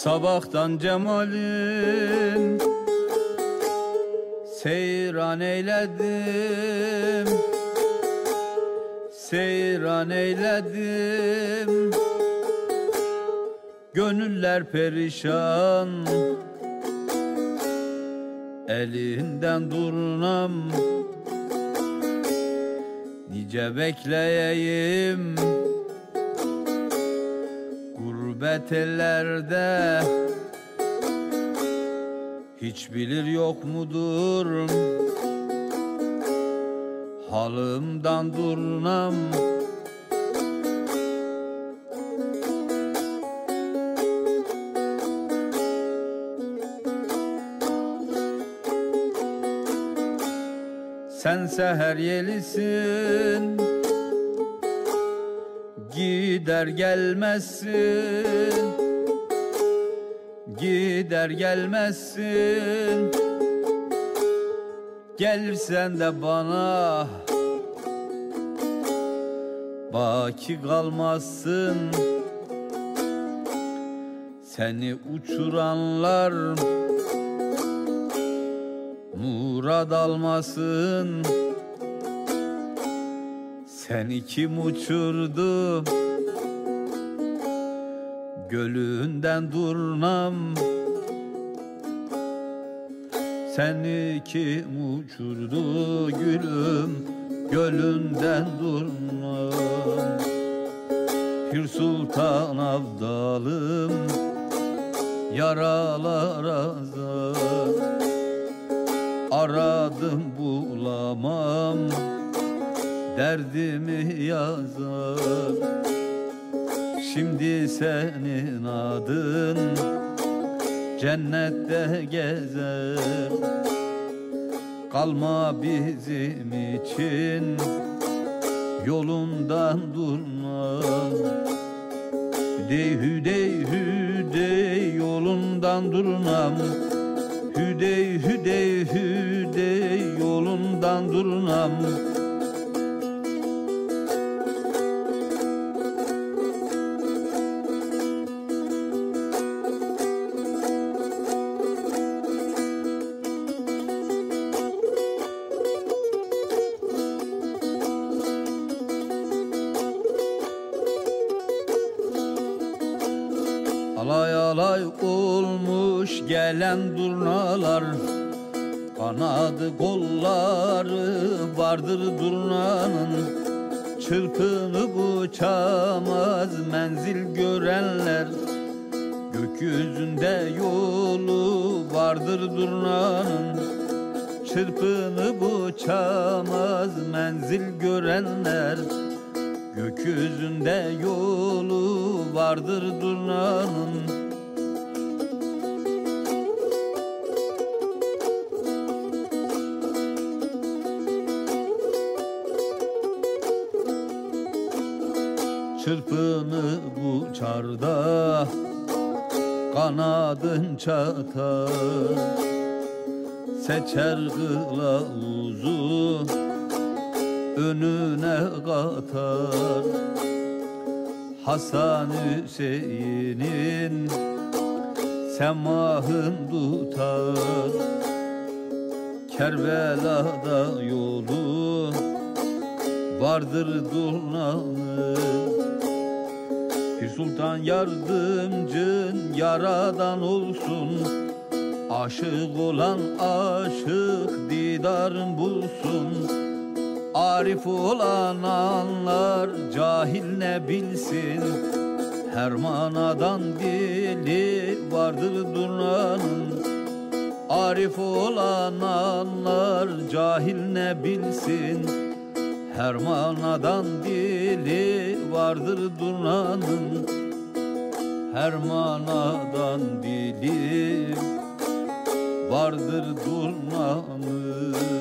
Sabahtan cemalin Seyran eyledim. Seyran eyledim. Gönüller perişan Elinden durnam. Nice bekleyeyim Gurbet ellerde Hiç bilir yok mudur? Halımdan durnam. Sen seher yelisin Gider gelmezsin. Gider gelmezsin. Gelirsen de bana Baki kalmazsın. Seni uçuranlar Murad almasın Seni kim uçurdu? Gölünden durnam. Seni kim uçurdu gülüm? Gölünden durnam. Pir Sultan Abdalım Yaralar azar Aradım bulamam Derdimi yazar. Şimdi senin adın Cennette gezer. Kalma bizim için Yolundan durma Hüdey hüdey hüdey yolundan durnam Hüdey hüdey hüdey yolundan durnam Alay alay olmuş gelen durnalar. Kanadı kolları vardır durnanın. Çırpınıp uçamaz menzil görenler. Gökyüzünde yolu vardır durnanın. Çırpınıp uçamaz menzil görenler Gökyüzünde yolu vardır durnanın Çırpını bu çarda Kanadın çatar. Seçer kılavuzu önüne katar. Hasan Hüseyin'in semahın tutar. Kerbela'da yolu vardır durnanın Bir sultan yardımcın yaradan olsun. Aşık olan aşık didarın bulsun Arif olan anlar cahil ne bilsin. Her manadan dili vardır durnanın Arif olan anlar cahil ne bilsin. Her manadan dili vardır durnanın Her manadan dili vardır durnanın